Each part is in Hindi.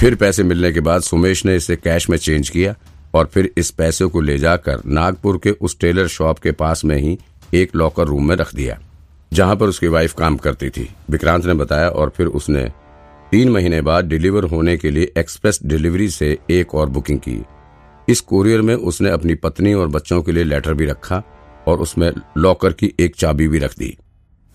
फिर पैसे मिलने के बाद सुमेश ने इसे कैश में चेंज किया और फिर इस पैसे को ले जाकर नागपुर के उस टेलर शॉप के पास में ही एक लॉकर रूम में रख दिया, जहाँ पर उसकी वाइफ काम करती थी। विक्रांत ने बताया और फिर उसने तीन महीने बाद डिलीवर होने के लिए एक्सप्रेस डिलीवरी से एक और बुकिंग की। इस कोरियर में उसने अपनी पत्नी और बच्चों के लिए लेटर भी रखा और उसमें लॉकर की एक चाबी भी रख दी।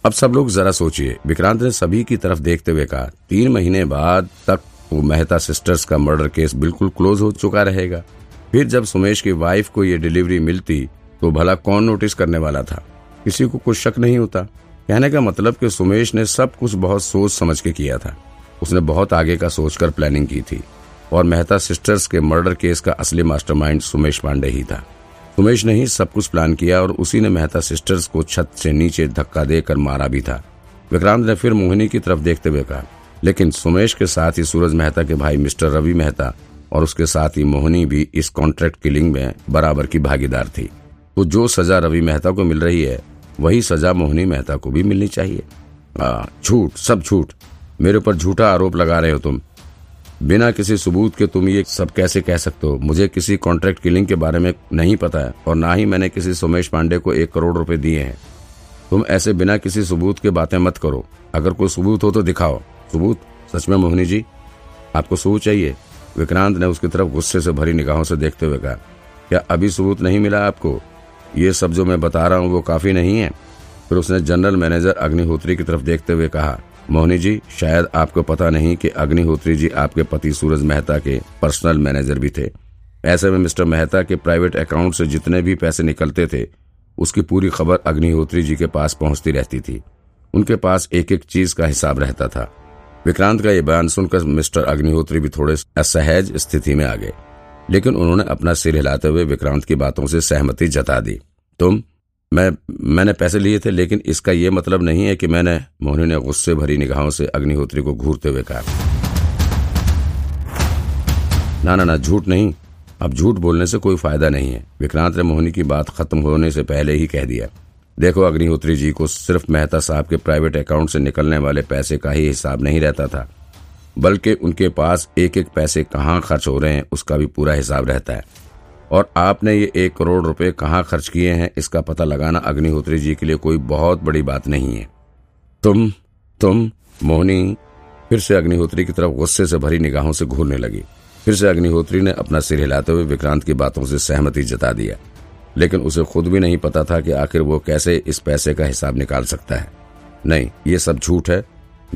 अब सब लोग जरा सोचिए, विक्रांत ने सभी की तरफ़ देखते हुए कहा, तीन महीने बाद तक वो मेहता सिस्टर्स का मर्डर केस बिल्कुल क्लोज हो चुका रहेगा। फिर जब सुमेश की वाइफ को ये डिलीवरी मिलती तो भला कौन नोटिस करने वाला था? किसी को कुछ शक नहीं होता। कहने का मतलब कि सुमेश ने सब कुछ बहुत सोच समझ के किया था। उसने बहुत आगे का सोचकर प्लानिंग की थी। और मेहता सिस्टर्स के मर्डर केस का असली मास्टरमाइंड सुमेश पांडे ही था। सुमेश ने ही सब कुछ प्लान किया और उसी ने मेहता सिस्टर्स को छत से नीचे धक्का देकर मारा भी था। विक्रांत ने फिर मोहिनी की तरफ़ देखते हुए कहा लेकिन सुमेश के साथ ही सूरज मेहता के भाई मिस्टर रवि मेहता और उसके साथ ही मोहिनी भी इस कॉन्ट्रैक्ट किलिंग में बराबर की भागीदार थी। तो जो सजा रवि मेहता को मिल रही है, वही सजा मोहनी मेहता को भी मिलनी चाहिए। झूठ, सब झूठ। मेरे ऊपर झूठा आरोप लगा रहे हो तुम। बिना किसी सबूत के तुम ये सब कैसे कह सकते हो? मुझे किसी कॉन्ट्रैक्ट किलिंग के बारे में नहीं पता है और ना ही मैंने किसी सोमेश पांडे को एक करोड़ रुपए दिए हैं। तुम ऐसे बिना किसी सबूत के बातें मत करो। अगर कोई सबूत हो तो दिखाओ। सबूत? सच में मोहिनी जी, आपको सबूत चाहिए? विक्रांत ने उसकी तरफ़ गुस्से से भरी निगाहों से देखते हुए कहा, क्या अभी सबूत नहीं मिला आपको? ये सब जो मैं बता रहा हूँ वो काफ़ी नहीं है। फिर उसने जनरल मैनेजर अग्निहोत्री की तरफ़ देखते हुए कहा, मोहनी जी, शायद आपको पता नहीं कि अग्निहोत्री जी आपके पति सूरज मेहता के पर्सनल मैनेजर भी थे। ऐसे में मिस्टर मेहता के प्राइवेट अकाउंट से जितने भी पैसे निकलते थे, उसकी पूरी खबर अग्निहोत्री जी के पास पहुँचती रहती थी। उनके पास एक एक चीज़ का हिसाब रहता था। विक्रांत का यह बयान सुनकर मिस्टर अग्निहोत्री भी थोड़े असहज स्थिति में आ गए। लेकिन उन्होंने अपना सिर हिलाते हुए विक्रांत की बातों से सहमति जता दी। तुम? मैं, मैंने पैसे लिए थे, लेकिन इसका यह मतलब नहीं है कि मैंने, मोहनी ने गुस्से भरी निगाहों से अग्निहोत्री को घूरते हुए कहा। ना ना ना, झूठ नहीं। अब झूठ बोलने से कोई फ़ायदा नहीं है। विक्रांत ने मोहनी की बात खत्म होने से पहले ही कह दिया। देखो, अग्निहोत्री जी को सिर्फ़ मेहता साहब के प्राइवेट अकाउंट से निकलने वाले पैसे का ही हिसाब नहीं रहता था, बल्कि उनके पास एक एक पैसे कहाँ खर्च हो रहे हैं, उसका भी पूरा हिसाब रहता है। और आपने ये एक करोड़ रुपए कहाँ खर्च किए हैं, इसका पता लगाना अग्निहोत्री जी के लिए कोई बहुत बड़ी बात नहीं है। तुम तुम, मोहनी, फिर से अग्निहोत्री की तरफ़ गुस्से से भरी निगाहों से घूरने लगी। फिर से अग्निहोत्री ने अपना सिर हिलाते हुए विक्रांत की बातों से सहमति जता दिया। लेकिन उसे खुद भी नहीं पता था कि आखिर वो कैसे इस पैसे का हिसाब निकाल सकता है। नहीं, ये सब झूठ है।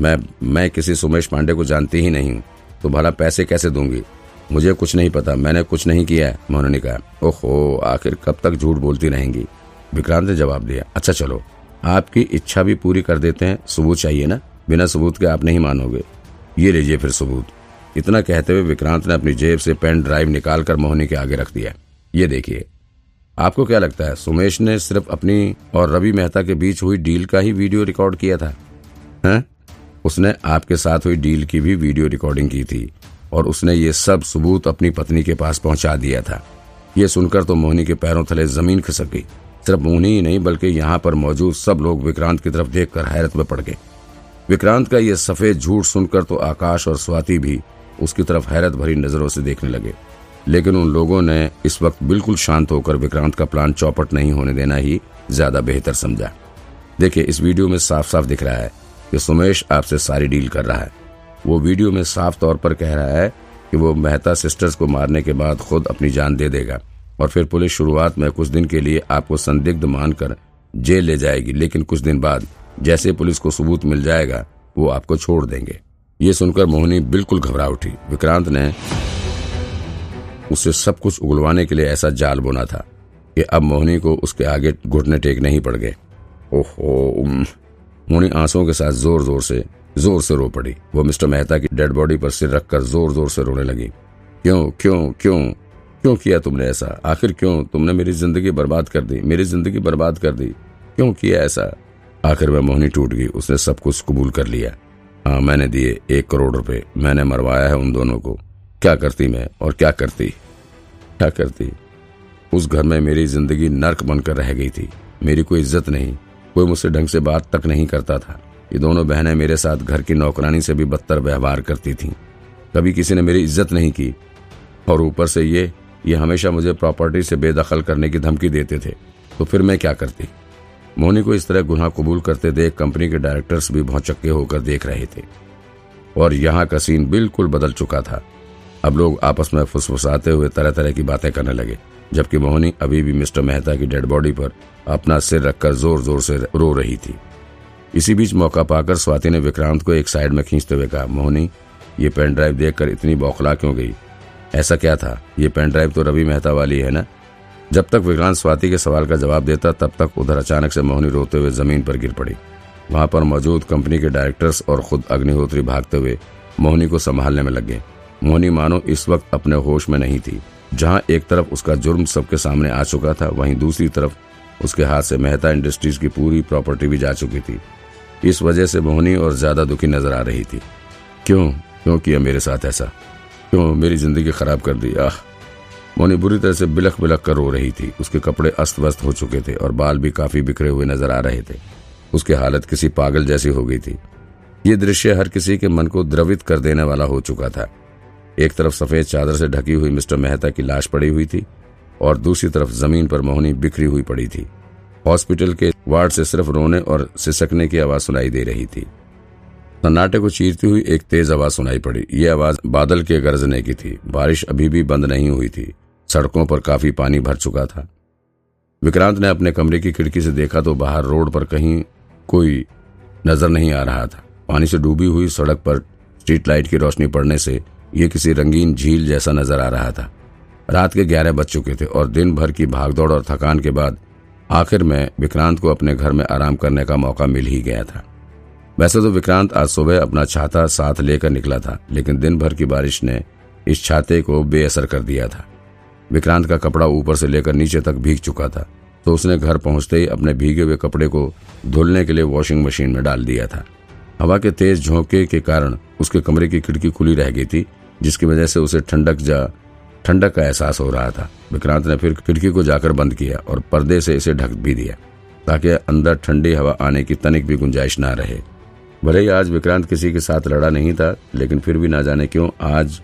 मैं मैं किसी सुमेश पांडे को जानती ही नहीं हूँ। तो भला पैसे कैसे दूँगी? मुझे कुछ नहीं पता। मैंने कुछ नहीं किया है मोहन ने कहा ओहो, आखिर कब तक झूठ बोलती रहेंगी? विक्रांत ने जवाब दिया। अच्छा चलो। आपकी इच्छा भी पूरी कर देते हैं। सबूत चाहिए ना? बिना सबूत के आप नहीं मानोगे। ये लीजिए फिर सबूत। इतना कहते हुए विक्रांत ने अपनी जेब से पेन ड्राइव निकालकर मोहनी के आगे रख दिया। ये देखिए। आपको क्या लगता है, सुमेश ने सिर्फ़ अपनी और रवि मेहता के बीच हुई डील का ही वीडियो रिकॉर्ड किया था? है? उसने आपके साथ हुई डील की भी वीडियो रिकॉर्डिंग की थी और उसने ये सब सबूत अपनी पत्नी के पास पहुँचा दिया था। ये सुनकर तो मोहनी के पैरों थले ज़मीन खिसक गई। सिर्फ़ मोहनी ही नहीं, बल्कि यहाँ पर मौजूद सब लोग विक्रांत की तरफ़ देखकर हैरत में पड़ गए। विक्रांत का ये सफ़ेद झूठ सुनकर तो आकाश और स्वाति भी उसकी तरफ़ हैरत भरी नज़रों से देखने लगे। लेकिन उन लोगों ने इस वक्त बिल्कुल शांत होकर विक्रांत का प्लान चौपट नहीं होने देना ही ज़्यादा बेहतर समझा। देखिए, इस वीडियो में साफ़ साफ़ दिख रहा है कि सुमेश आपसे सारी डील कर रहा है। वो वीडियो में साफ़ तौर पर कह रहा है कि वो मेहता सिस्टर्स को मारने के बाद खुद अपनी जान दे देगा और फिर पुलिस शुरुआत में कुछ दिन के लिए आपको संदिग्ध मानकर जेल ले जाएगी, लेकिन कुछ दिन बाद जैसे पुलिस को सबूत मिल जाएगा, वो आपको छोड़ देंगे। ये सुनकर मोहनी बिल्कुल घबरा उठी। विक्रांत ने उसे सब कुछ उगलवाने के लिए ऐसा जाल बोना था कि अब मोहनी को उसके आगे घुटने टेकने ही पड़ गए। ओहो मोहनी आंसुओं के साथ ज़ोर ज़ोर से ज़ोर से रो पड़ी। वो मिस्टर मेहता की डेड बॉडी पर सिर रखकर ज़ोर ज़ोर से रोने लगी। क्यों क्यों क्यों? क्यों किया तुमने ऐसा? आखिर क्यों? तुमने मेरी ज़िंदगी बर्बाद कर दी। मेरी ज़िंदगी बर्बाद कर दी। क्यों किया ऐसा? आखिर में मोहनी टूट गई। उसने सब कुछ कबूल कर लिया। हाँ मैंने दिए एक करोड़ रुपए। मैंने मरवाया है उन दोनों को। क्या करती मैं और क्या करती? क्या करती? उस घर में मेरी ज़िंदगी नर्क बनकर रह गई थी। मेरी कोई इज़्ज़त नहीं, कोई मुझसे ढंग से बात तक नहीं करता था। ये दोनों बहनें मेरे साथ घर की नौकरानी से भी बदतर व्यवहार करती थीं। कभी किसी ने मेरी इज़्ज़त नहीं की और ऊपर से ये ये हमेशा मुझे प्रॉपर्टी से बेदखल करने की धमकी देते थे। तो फिर मैं क्या करती? मोनी को इस तरह गुनाह कबूल करते देख कंपनी के डायरेक्टर्स भी भौचक्के होकर देख रहे थे। और यहाँ का सीन बिल्कुल बदल चुका था। अब लोग आपस में फुसफुसाते हुए तरह तरह की बातें करने लगे, जबकि मोहनी अभी भी मिस्टर मेहता की डेड बॉडी पर अपना सिर रखकर ज़ोर ज़ोर से रो रही थी। इसी बीच मौका पाकर स्वाति ने विक्रांत को एक साइड में खींचते हुए कहा, मोहनी, ये पेन ड्राइव देखकर इतनी बौखला क्यों गई? ऐसा क्या था? ये पेन ड्राइव तो रवि मेहता वाली है ना? जब तक विक्रांत स्वाति के सवाल का जवाब देता, तब तक उधर अचानक से मोहनी रोते हुए ज़मीन पर गिर पड़ी। वहाँ पर मौजूद कंपनी के डायरेक्टर्स और खुद अग्निहोत्री भागते हुए मोहनी को संभालने में लग मोहनी मानो इस वक्त अपने होश में नहीं थी। जहाँ एक तरफ़ उसका जुर्म सबके सामने आ चुका था, वहीं दूसरी तरफ़ उसके हाथ से मेहता इंडस्ट्रीज़ की पूरी प्रॉपर्टी भी जा चुकी थी। इस वजह से मोहनी और ज़्यादा दुखी नज़र आ रही थी। क्यों? क्यों किया मेरे साथ ऐसा? क्यों मेरी ज़िंदगी खराब कर दी? आह! मोनी बुरी तरह से बिलख बिलख कर रो रही थी। उसके कपड़े अस्त व्यस्त हो चुके थे और बाल भी काफ़ी बिखरे हुए नज़र आ रहे थे। उसकी हालत किसी पागल जैसी हो गई थी। ये दृश्य हर किसी के मन को द्रवित कर देने वाला हो चुका था। एक तरफ़ सफ़ेद चादर से ढकी हुई मिस्टर मेहता की लाश पड़ी हुई थी और दूसरी तरफ़ ज़मीन पर मोहनी बिखरी हुई पड़ी थी। हॉस्पिटल के वार्ड से सिर्फ़ रोने और सिसकने की आवाज़ सुनाई दे रही थी। सन्नाटे को चीरती हुई एक तेज आवाज़ सुनाई पड़ी। ये आवाज़ बादल के गरजने की थी। बारिश अभी भी बंद नहीं हुई थी। सड़कों पर काफ़ी पानी भर चुका था। विक्रांत ने अपने कमरे की खिड़की से देखा तो बाहर रोड पर कहीं कोई नज़र नहीं आ रहा था। पानी से डूबी हुई सड़क पर स्ट्रीट लाइट की रोशनी पड़ने से ये किसी रंगीन झील जैसा नज़र आ रहा था। रात के ग्यारह बज चुके थे और दिन भर की भागदौड़ और थकान के बाद आखिर में विक्रांत को अपने घर में आराम करने का मौका मिल ही गया था। वैसे तो विक्रांत आज सुबह अपना छाता साथ लेकर निकला था, लेकिन दिन भर की बारिश ने इस छाते को बेअसर कर दिया था। विक्रांत का कपड़ा ऊपर से लेकर नीचे तक भीग चुका था तो उसने घर पहुँचते ही अपने भीगे हुए कपड़े को धुलने के लिए वॉशिंग मशीन में डाल दिया था। हवा के तेज झोंके के कारण उसके कमरे की खिड़की खुली रह गई थी जिसकी वजह से उसे ठंडक जा, ठंडक का एहसास हो रहा था। विक्रांत ने फिर खिड़की को जाकर बंद किया और पर्दे से इसे ढक भी दिया, ताकि अंदर ठंडी हवा आने की तनिक भी गुंजाइश ना रहे। भले ही आज विक्रांत किसी के साथ लड़ा नहीं था, लेकिन फिर भी ना जाने क्यों आज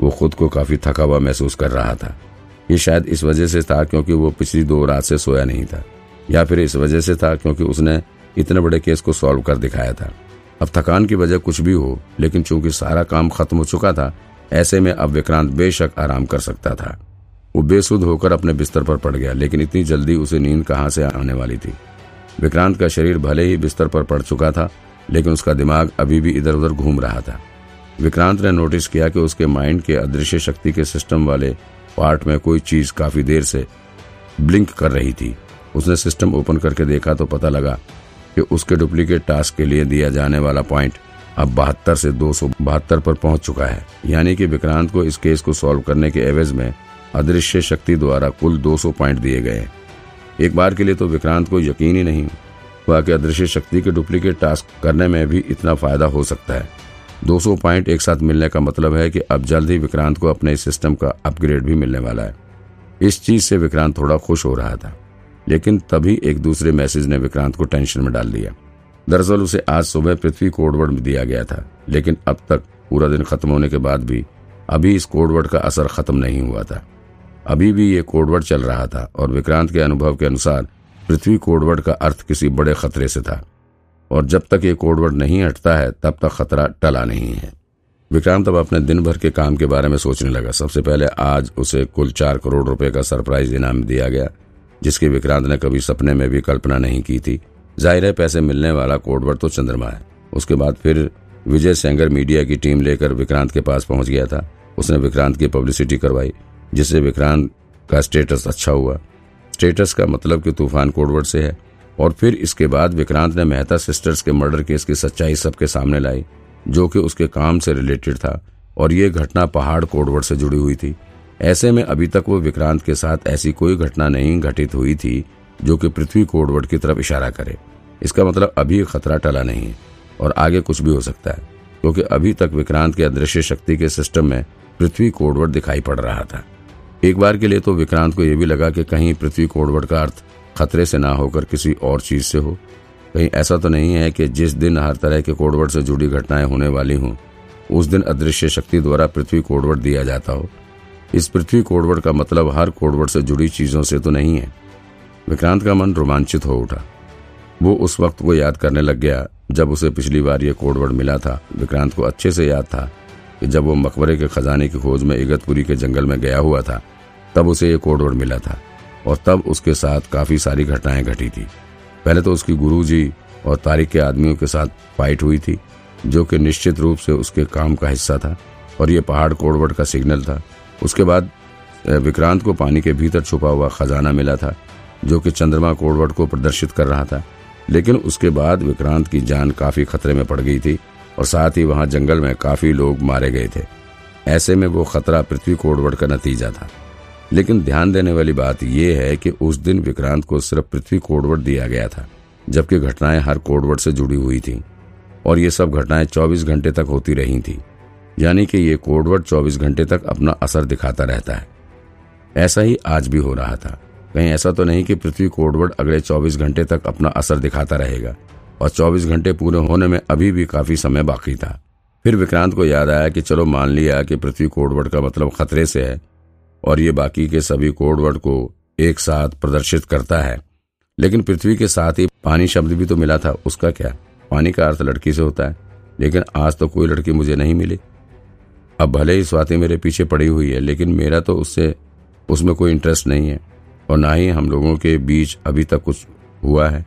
वो खुद को काफ़ी थका हुआ महसूस कर रहा था। ये शायद इस वजह से था क्योंकि वो पिछली दो रात से सोया नहीं था, या फिर इस वजह से था क्योंकि उसने इतने बड़े केस को सॉल्व कर दिखाया था। अब थकान की वजह कुछ भी हो, लेकिन चूँकि सारा काम खत्म हो चुका था, ऐसे में अब विक्रांत बेशक आराम कर सकता था। वो बेसुध होकर अपने बिस्तर पर पड़ गया, लेकिन इतनी जल्दी उसे नींद कहाँ से आने वाली थी। विक्रांत का शरीर भले ही बिस्तर पर पड़ चुका था, लेकिन उसका दिमाग अभी भी इधर उधर घूम रहा था। विक्रांत ने नोटिस किया कि उसके माइंड के अदृश्य शक्ति के सिस्टम वाले पार्ट में कोई चीज़ काफ़ी देर से ब्लिंक कर रही थी। उसने सिस्टम ओपन करके देखा तो पता लगा कि उसके डुप्लीकेट टास्क के लिए दिया जाने वाला पॉइंट अब बहत्तर से दो सौ बहत्तर पर पहुँच चुका है। यानी कि विक्रांत को इस केस को सॉल्व करने के एवज में अदृश्य शक्ति द्वारा कुल 200 पॉइंट दिए गए एक बार के लिए तो विक्रांत को यकीन ही नहीं हुआ कि अदृश्य शक्ति के डुप्लीकेट टास्क करने में भी इतना फ़ायदा हो सकता है। 200 पॉइंट एक साथ मिलने का मतलब है कि अब जल्द ही विक्रांत को अपने सिस्टम का अपग्रेड भी मिलने वाला है। इस चीज़ से विक्रांत थोड़ा खुश हो रहा था। लेकिन तभी एक दूसरे मैसेज ने विक्रांत को टेंशन में डाल दिया। दरअसल उसे आज सुबह पृथ्वी कोडवर्ड दिया गया था, लेकिन अब तक पूरा दिन खत्म होने के बाद भी अभी इस कोडवर्ड का असर खत्म नहीं हुआ था। अभी भी ये कोडवर्ड चल रहा था और विक्रांत के अनुभव के अनुसार पृथ्वी कोडवर्ड का अर्थ किसी बड़े खतरे से था। और जब तक ये कोडवर्ड नहीं हटता है, तब तक खतरा टला नहीं है। विक्रांत अब अपने दिन भर के काम के बारे में सोचने लगा। सबसे पहले आज उसे कुल चार करोड़ रुपए का सरप्राइज़ इनाम दिया गया। जिसकी विक्रांत ने कभी सपने में भी कल्पना नहीं की थी। ज़ाहिर है पैसे मिलने वाला कोडवर्ड तो चंद्रमा है। उसके बाद फिर विजय सेंगर मीडिया की टीम लेकर विक्रांत के पास पहुँच गया था। उसने विक्रांत की पब्लिसिटी करवाई, जिससे विक्रांत का स्टेटस अच्छा हुआ। स्टेटस का मतलब कि तूफ़ान कोडवर्ड से है। और फिर इसके बाद विक्रांत ने मेहता सिस्टर्स के मर्डर केस की सच्चाई सबके सामने लाई, जो कि उसके काम से रिलेटेड था। और ये घटना पहाड़ कोडवर्ड से जुड़ी हुई थी। ऐसे में अभी तक वो विक्रांत के साथ ऐसी कोई घटना नहीं घटित हुई थी, जो कि पृथ्वी कोडवर्ड की तरफ़ इशारा करे। इसका मतलब अभी खतरा टला नहीं है, और आगे कुछ भी हो सकता है, क्योंकि अभी तक विक्रांत के अदृश्य शक्ति के सिस्टम में पृथ्वी कोडवर्ड दिखाई पड़ रहा था। एक बार के लिए तो विक्रांत को यह भी लगा कि कहीं पृथ्वी कोडवर्ड का अर्थ खतरे से ना होकर किसी और चीज़ से हो। कहीं ऐसा तो नहीं है कि जिस दिन हर तरह के कोडवर्ड से जुड़ी घटनाएँ होने वाली हों, उस दिन अदृश्य शक्ति द्वारा पृथ्वी कोडवर्ड दिया जाता हो। इस पृथ्वी कोडवर्ड का मतलब हर कोडवर्ड से जुड़ी चीज़ों से तो नहीं है। विक्रांत का मन रोमांचित हो उठा। वो उस वक्त को याद करने लग गया, जब उसे पिछली बार ये कोडवर्ड मिला था। विक्रांत को अच्छे से याद था कि जब वो मकबरे के खजाने की खोज में इगतपुरी के जंगल में गया हुआ था, तब उसे ये कोडवर्ड मिला था और तब उसके साथ काफ़ी सारी घटनाएँ घटी थी। पहले तो उसकी गुरुजी और तारिक के आदमियों के साथ फाइट हुई थी, जो कि निश्चित रूप से उसके काम का हिस्सा था और ये पहाड़ कोडवर्ड का सिग्नल था। उसके बाद विक्रांत को पानी के भीतर छुपा हुआ खजाना मिला था, जो कि चंद्रमा कोडवट को प्रदर्शित कर रहा था। लेकिन उसके बाद विक्रांत की जान काफ़ी खतरे में पड़ गई थी और साथ ही वहाँ जंगल में काफ़ी लोग मारे गए थे। ऐसे में वो खतरा पृथ्वी कोडवट का नतीजा था। लेकिन ध्यान देने वाली बात यह है कि उस दिन विक्रांत को सिर्फ़ पृथ्वी कोडवट दिया गया था, जबकि घटनाएँ हर कोडवट से जुड़ी हुई थी। और ये सब घटनाएँ 24 घंटे तक होती रही थी। यानी कि ये कोडवर्ड 24 घंटे तक अपना असर दिखाता रहता है। ऐसा ही आज भी हो रहा था। कहीं ऐसा तो नहीं कि पृथ्वी कोडवर्ड अगले 24 घंटे तक अपना असर दिखाता रहेगा, और 24 घंटे पूरे होने में अभी भी काफ़ी समय बाकी था। फिर विक्रांत को याद आया कि चलो मान लिया कि पृथ्वी कोडवर्ड का मतलब खतरे से है, और ये बाकी के सभी कोडवर्ड को एक साथ प्रदर्शित करता है। लेकिन पृथ्वी के साथ ही पानी शब्द भी तो मिला था, उसका क्या? पानी का अर्थ लड़की से होता है, लेकिन आज तो कोई लड़की मुझे नहीं मिली। अब भले ही स्वाति मेरे पीछे पड़ी हुई है, लेकिन मेरा तो उससे, उसमें कोई इंटरेस्ट नहीं है। और ना ही हम लोगों के बीच अभी तक कुछ हुआ है।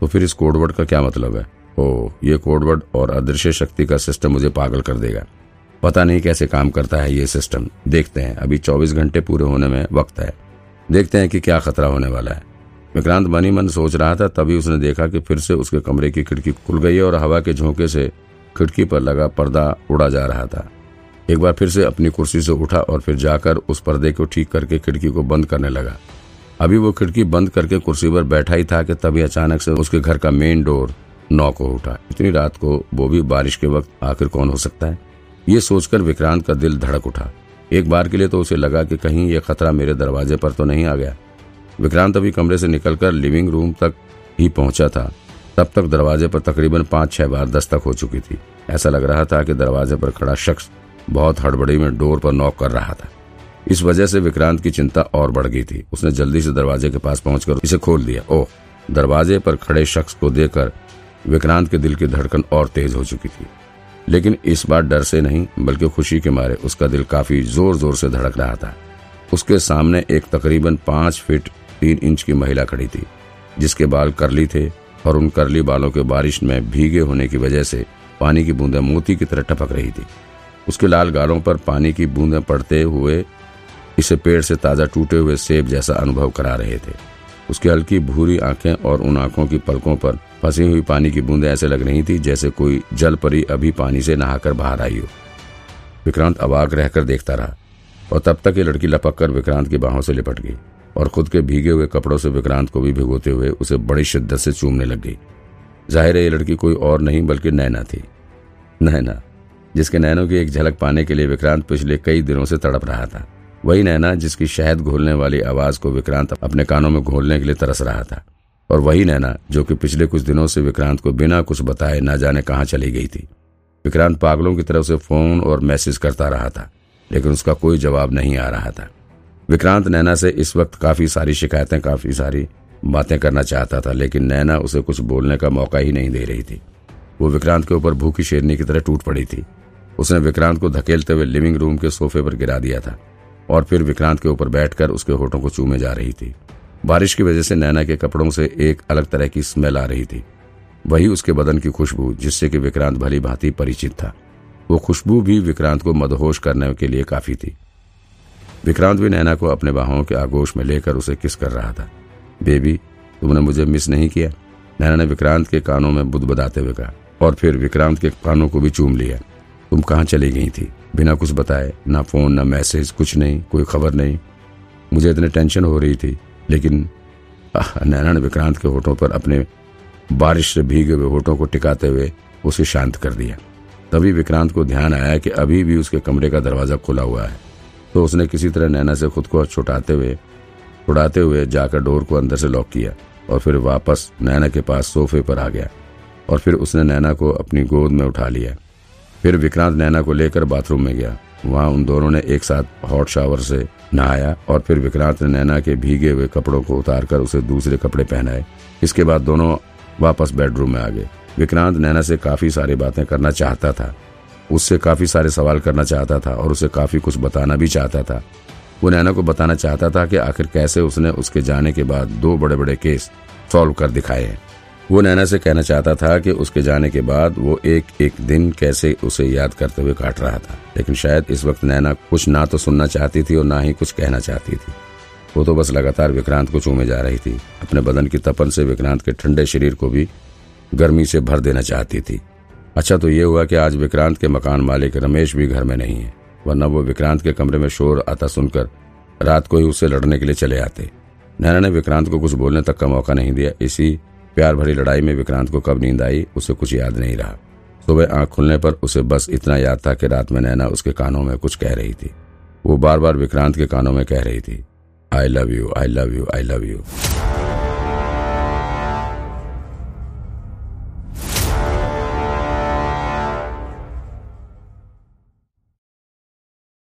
तो फिर इस कोडवर्ड का क्या मतलब है? ओ ये कोडवर्ड और अदृश्य शक्ति का सिस्टम मुझे पागल कर देगा। पता नहीं कैसे काम करता है ये सिस्टम देखते हैं, अभी 24 घंटे पूरे होने में वक्त है। देखते हैं कि क्या खतरा होने वाला है। विक्रांत मनी मन सोच रहा था, तभी उसने देखा कि फिर से उसके कमरे की खिड़की खुल गई और हवा के झोंके से खिड़की पर लगा पर्दा उड़ा जा रहा था। एक बार फिर से अपनी कुर्सी से उठा और फिर जाकर उस पर्दे को ठीक करके खिड़की को बंद करने लगा। अभी वो खिड़की बंद करके कुर्सी पर बैठा ही था कि तभी अचानक से उसके घर का मेन डोर नॉक उठा। इतनी रात को वो भी बारिश के वक्त आखिर कौन हो सकता है? ये सोचकर विक्रांत का दिल धड़क उठा। एक बार के लिए तो उसे लगा कि कहीं ये खतरा मेरे दरवाजे पर तो नहीं आ गया। विक्रांत अभी कमरे से निकलकर लिविंग रूम तक ही पहुँचा था। तब तक दरवाजे पर तकरीबन पाँच छह बार दस्तक हो चुकी थी। ऐसा लग रहा था कि दरवाजे पर खड़ा शख्स बहुत हड़बड़ी में डोर पर नॉक कर रहा था। इस वजह से विक्रांत की चिंता और बढ़ गई थी। उसने जल्दी से दरवाजे के पास पहुंचकर इसे खोल दिया। ओह, दरवाजे पर खड़े शख्स को देखकर विक्रांत के दिल की धड़कन और तेज हो चुकी थी। लेकिन इस बार डर से नहीं, बल्कि खुशी के मारे उसका दिल काफ़ी ज़ोर ज़ोर से धड़क रहा था। उसके सामने एक तकरीबन पाँच फीट तीन इंच की महिला खड़ी थी, जिसके बाल करली थे और उन करली बालों के बारिश में भीगे होने की वजह से पानी की बूंदें मोती की तरह टपक रही थी। उसके लाल गालों पर पानी की बूंदें पड़ते हुए, इसे पेड़ से ताज़ा टूटे हुए सेब जैसा अनुभव करा रहे थे। उसकी हल्की भूरी आँखें और उन आँखों की पलकों पर फंसी हुई पानी की बूंदें ऐसे लग रही थी जैसे कोई जल परी अभी पानी से नहाकर बाहर आई हो। विक्रांत अवाक रहकर देखता रहा और तब तक ये लड़की लपक कर विक्रांत की बाहों से लिपट गई और खुद के भीगे हुए कपड़ों से विक्रांत को भी भिगोते हुए उसे बड़ी शिद्दत से चूमने लग गई। ज़ाहिर है ये लड़की कोई और नहीं बल्कि नैना थी। नैना। जिसके नैनों की एक झलक पाने के लिए विक्रांत पिछले कई दिनों से तड़प रहा था। वही नैना जिसकी शहद घोलने वाली आवाज़ को विक्रांत अपने कानों में घोलने के लिए तरस रहा था। और वही नैना जो कि पिछले कुछ दिनों से विक्रांत को बिना कुछ बताए ना जाने कहाँ चली गई थी। विक्रांत पागलों की तरफ़ से फ़ोन और मैसेज करता रहा था, लेकिन उसका कोई जवाब नहीं आ रहा था। विक्रांत नैना से इस वक्त काफ़ी सारी शिकायतें, काफ़ी सारी बातें करना चाहता था, लेकिन नैना उसे कुछ बोलने का मौका ही नहीं दे रही थी। वो विक्रांत के ऊपर भूखी शेरनी की तरह टूट पड़ी थी। उसने विक्रांत को धकेलते हुए लिविंग रूम के सोफे पर गिरा दिया था और फिर विक्रांत के ऊपर बैठकर उसके होठों को चूमे जा रही थी। बारिश की वजह से नैना के कपड़ों से एक अलग तरह की स्मेल आ रही थी। वही उसके बदन की खुशबू, जिससे कि विक्रांत भली भांति परिचित था। वो खुशबू भी विक्रांत को मदहोश करने के लिए काफ़ी थी। विक्रांत भी नैना को अपने बाहों के आगोश में लेकर उसे किस कर रहा था। बेबी, तुमने मुझे मिस नहीं किया? नैना ने विक्रांत के कानों में बुद बदाते हुए कहा। और फिर विक्रांत के कानों को भी चूम लिया। तुम कहाँ चली गई थी? बिना कुछ बताए, ना फ़ोन, ना मैसेज, कुछ नहीं, कोई खबर नहीं। मुझे इतनी टेंशन हो रही थी, लेकिन नैना ने विक्रांत के होठों पर अपने बारिश से भीगे हुए होठों को टिकाते हुए उसे शांत कर दिया। तभी विक्रांत को ध्यान आया कि अभी भी उसके कमरे का दरवाज़ा खुला हुआ है। तो उसने किसी तरह नैना से खुद को छुटाते हुए उड़ाते हुए जाकर डोर को अंदर से लॉक किया और फिर वापस नैना के पास सोफे पर आ गया। और फिर उसने नैना को अपनी गोद में उठा लिया। फिर विक्रांत नैना को लेकर बाथरूम में गया। वहाँ उन दोनों ने एक साथ हॉट शावर से नहाया और फिर विक्रांत ने नैना के भीगे हुए कपड़ों को उतारकर उसे दूसरे कपड़े पहनाए। इसके बाद दोनों वापस बेडरूम में आ गए। विक्रांत नैना से काफ़ी सारी बातें करना चाहता था। उससे काफ़ी सारे सवाल करना चाहता था और उसे काफ़ी कुछ बताना भी चाहता था। वो नैना को बताना चाहता था कि आखिर कैसे उसने उसके जाने के बाद दो बड़े बड़े केस सॉल्व कर दिखाए हैं। वो नैना से कहना चाहता था कि उसके जाने के बाद वो एक एक दिन कैसे उसे याद करते हुए काट रहा था। लेकिन शायद इस वक्त नैना कुछ ना तो सुनना चाहती थी और ना ही कुछ कहना चाहती थी। वो तो बस लगातार विक्रांत को चूमे जा रही थी। अपने बदन की तपन से विक्रांत के ठंडे शरीर को भी गर्मी से भर देना चाहती थी। अच्छा तो ये हुआ कि आज विक्रांत के मकान मालिक रमेश भी घर में नहीं है, वरना वो विक्रांत के कमरे में शोर आता सुनकर रात को ही उससे लड़ने के लिए चले आते। नैना ने विक्रांत को कुछ बोलने तक का मौका नहीं दिया। इसी प्यार भरी लड़ाई में विक्रांत को कब नींद आई, उसे कुछ याद नहीं रहा। सुबह आँख खुलने पर उसे बस इतना याद था कि रात में नैना उसके कानों में कुछ कह रही थी। वो बार बार विक्रांत के कानों में कह रही थी I love you I love you I love you